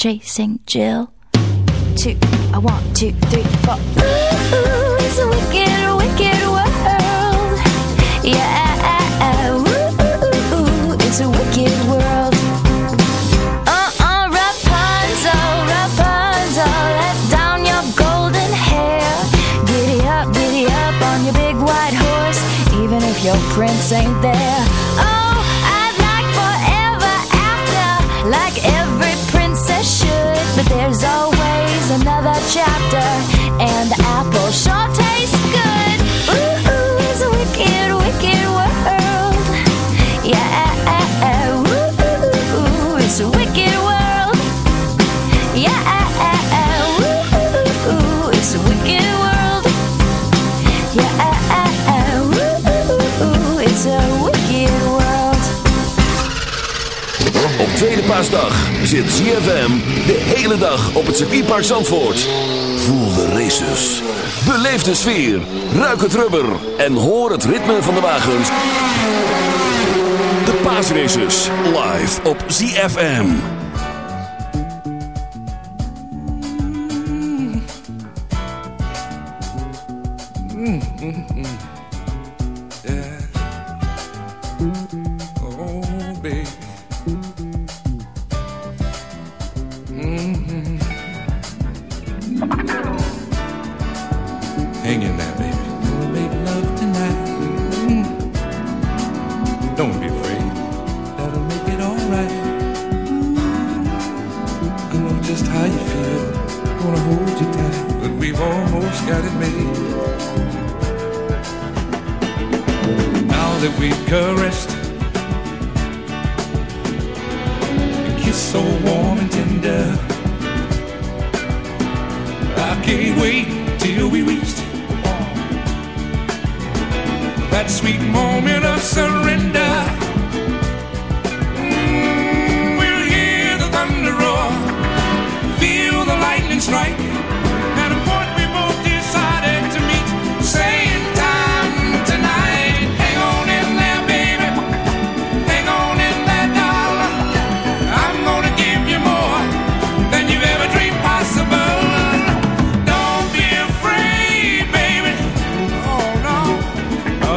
chasing Jill. World. Op tweede paasdag zit ZFM de hele dag op het circuitpark Zandvoort. Voel de races, beleef de sfeer, ruik het rubber en hoor het ritme van de wagens paasraces live op ZFM.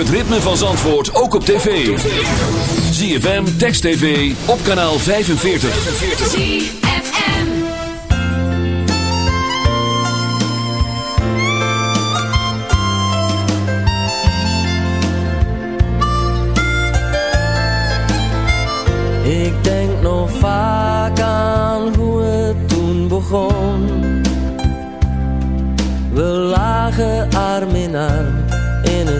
Het ritme van Zandvoort ook op tv. ZFM, Text TV, op kanaal 45. ZFM. Ik denk nog vaak aan hoe het toen begon. We lagen arm in arm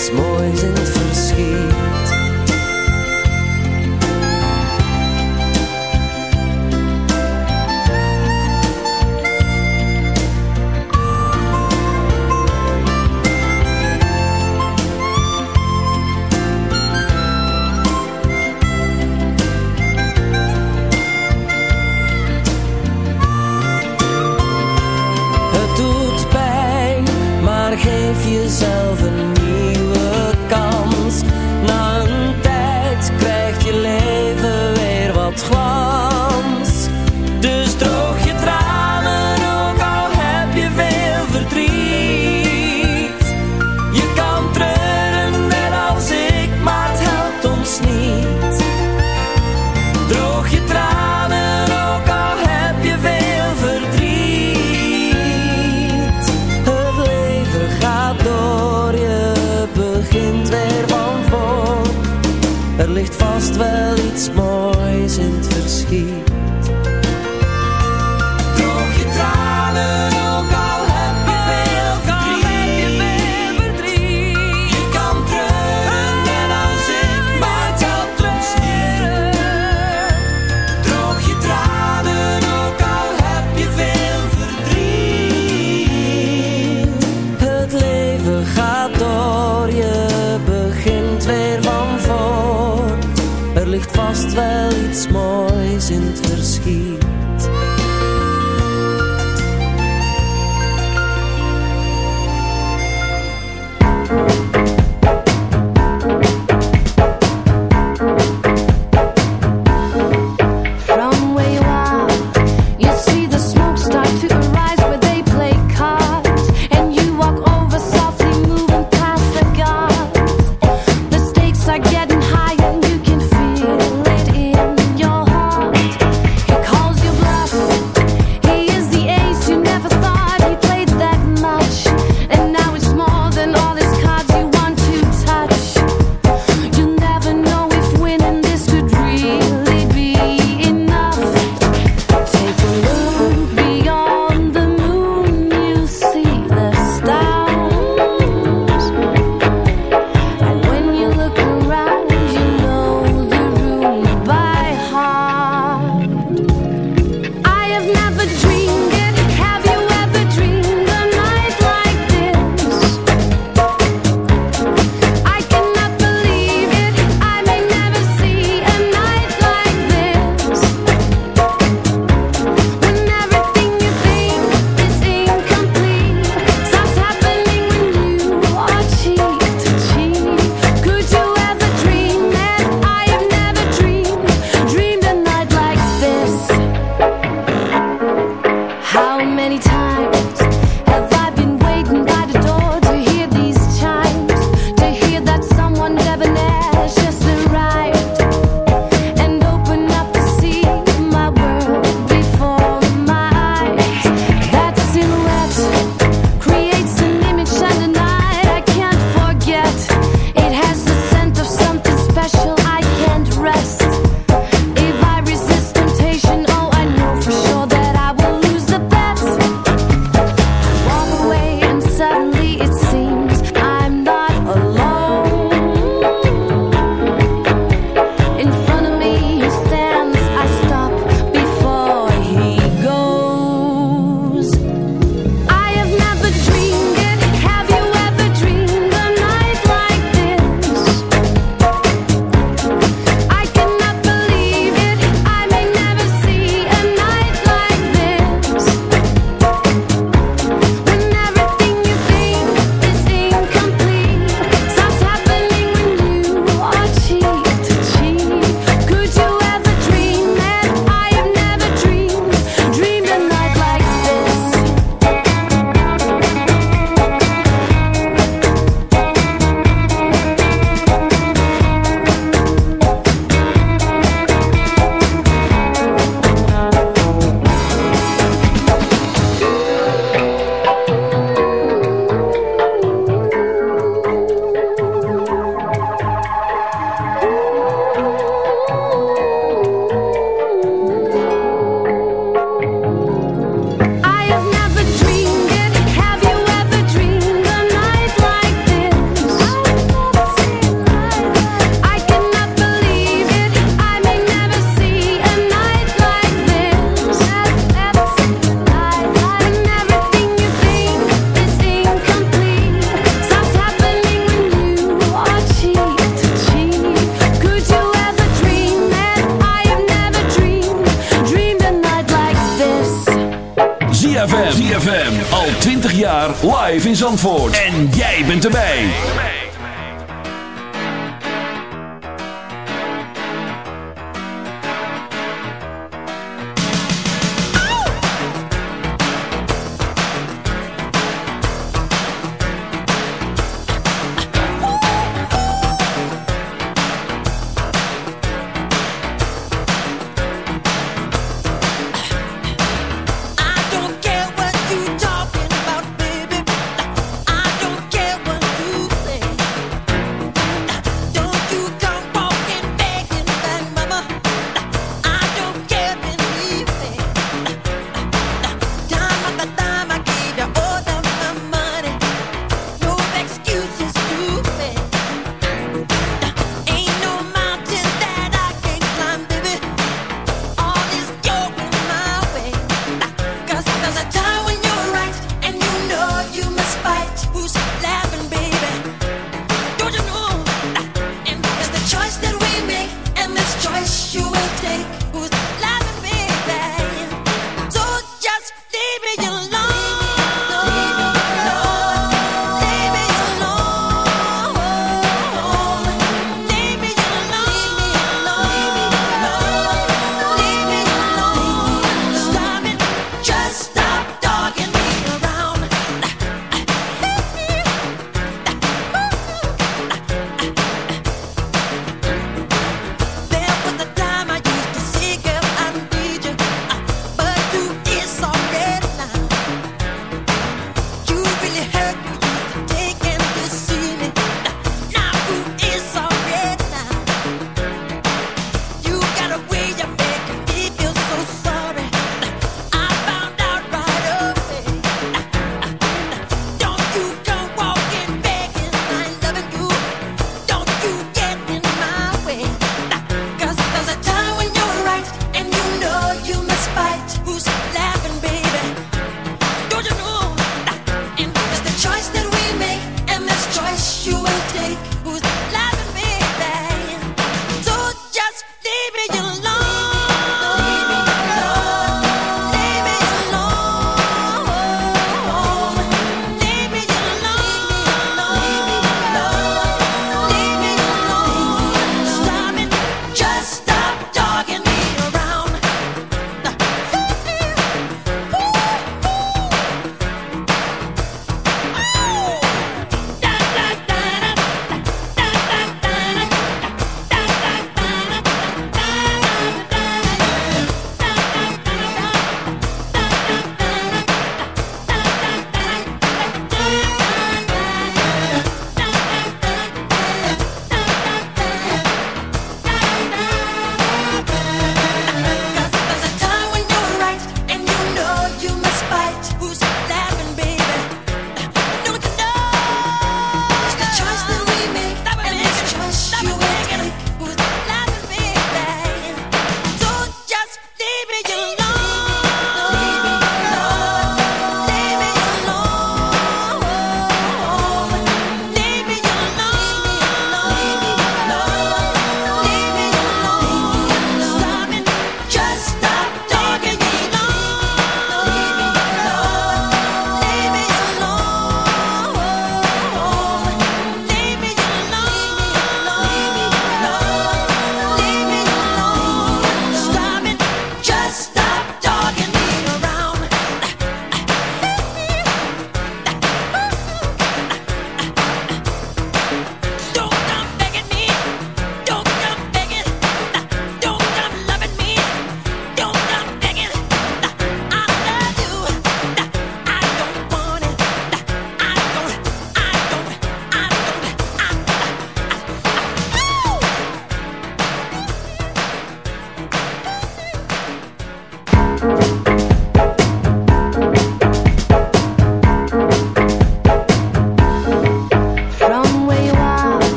Iets moois in het verschiet.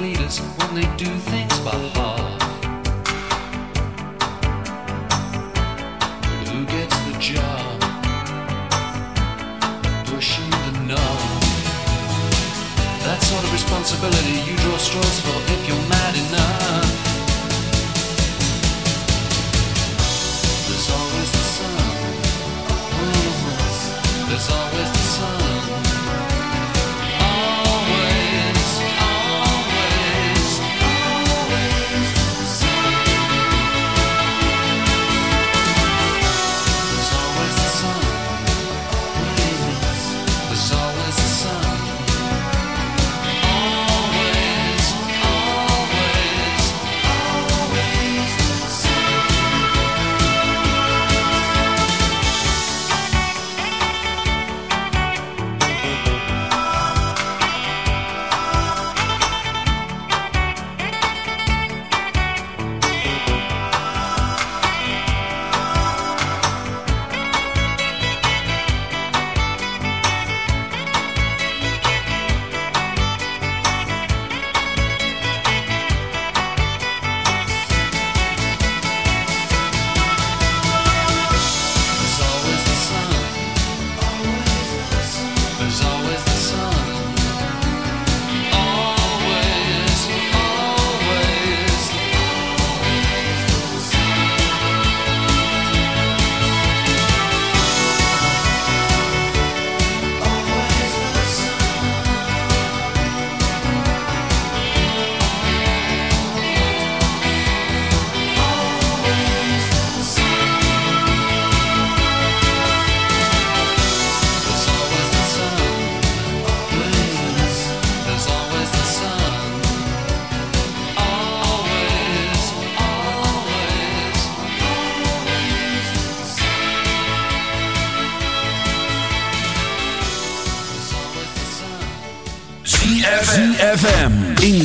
Leaders when they do things by half. But who gets the job? Pushing the knob. That sort of responsibility you draw straws for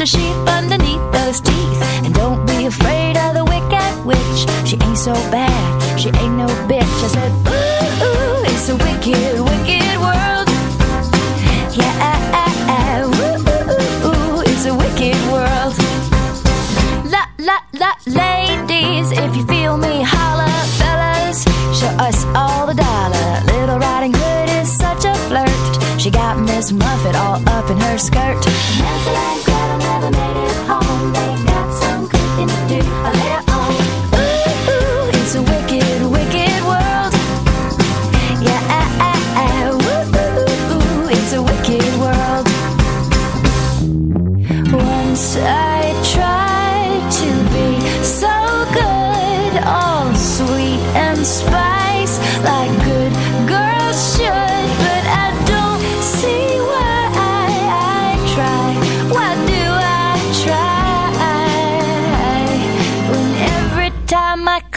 A sheep underneath those teeth. And don't be afraid of the wicked witch. She ain't so bad, she ain't no bitch. I said,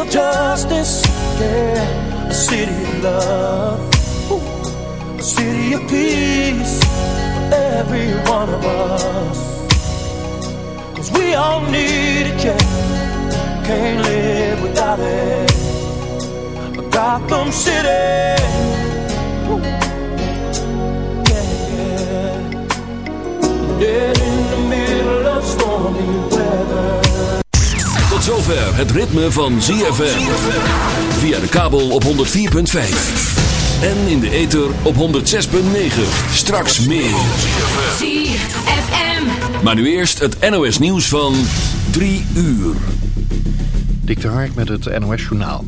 of justice, yeah. A city of love. A city of peace for every one of us. Cause we all need it, yeah. Can't live without it. A Gotham City. Yeah, yeah. Dead in the middle of stormy weather. Tot zover het ritme van ZFM. Via de kabel op 104.5. En in de ether op 106.9. Straks meer. ZFM. Maar nu eerst het NOS nieuws van 3 uur. Dik de Hark met het NOS journaal.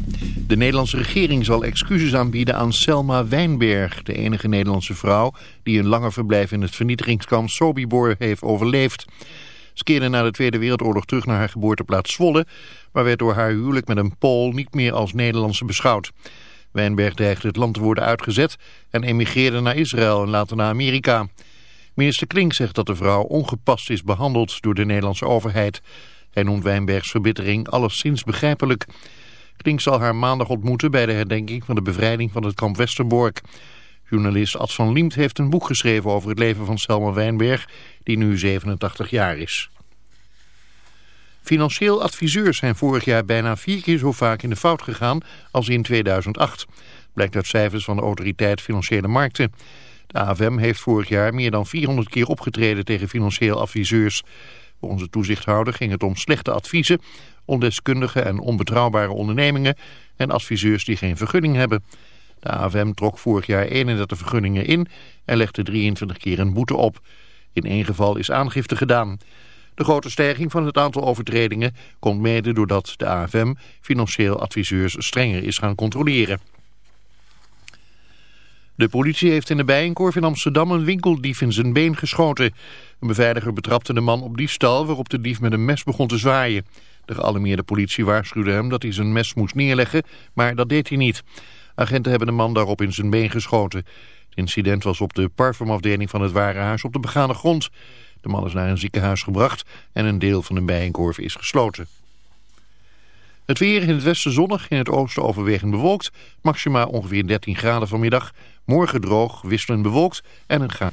De Nederlandse regering zal excuses aanbieden aan Selma Wijnberg, de enige Nederlandse vrouw die een langer verblijf in het vernietigingskamp Sobibor heeft overleefd. Ze keerde na de Tweede Wereldoorlog terug naar haar geboorteplaats Zwolle, maar werd door haar huwelijk met een Pool niet meer als Nederlandse beschouwd. Wijnberg dreigde het land te worden uitgezet en emigreerde naar Israël en later naar Amerika. Minister Klink zegt dat de vrouw ongepast is behandeld door de Nederlandse overheid. Hij noemt Wijnbergs verbittering alleszins begrijpelijk. Klink zal haar maandag ontmoeten bij de herdenking van de bevrijding van het kamp Westerbork. Journalist Ad van Liemt heeft een boek geschreven over het leven van Selma Wijnberg, die nu 87 jaar is. Financieel adviseurs zijn vorig jaar bijna vier keer zo vaak in de fout gegaan als in 2008. Blijkt uit cijfers van de Autoriteit Financiële Markten. De AFM heeft vorig jaar meer dan 400 keer opgetreden tegen financieel adviseurs. Volgens de toezichthouder ging het om slechte adviezen, ondeskundige en onbetrouwbare ondernemingen en adviseurs die geen vergunning hebben. De AFM trok vorig jaar 31 vergunningen in en legde 23 keer een boete op. In één geval is aangifte gedaan. De grote stijging van het aantal overtredingen komt mede doordat de AFM financieel adviseurs strenger is gaan controleren. De politie heeft in de Bijenkorf in Amsterdam een winkeldief in zijn been geschoten. Een beveiliger betrapte de man op diefstal waarop de dief met een mes begon te zwaaien. De gealarmeerde politie waarschuwde hem dat hij zijn mes moest neerleggen, maar dat deed hij niet. Agenten hebben de man daarop in zijn been geschoten. Het incident was op de parfumafdeling van het warenhuis op de begane grond. De man is naar een ziekenhuis gebracht en een deel van de bijenkorf is gesloten. Het weer in het westen zonnig, in het oosten overwegend bewolkt. Maxima ongeveer 13 graden vanmiddag. Morgen droog, wisselend bewolkt en een graad.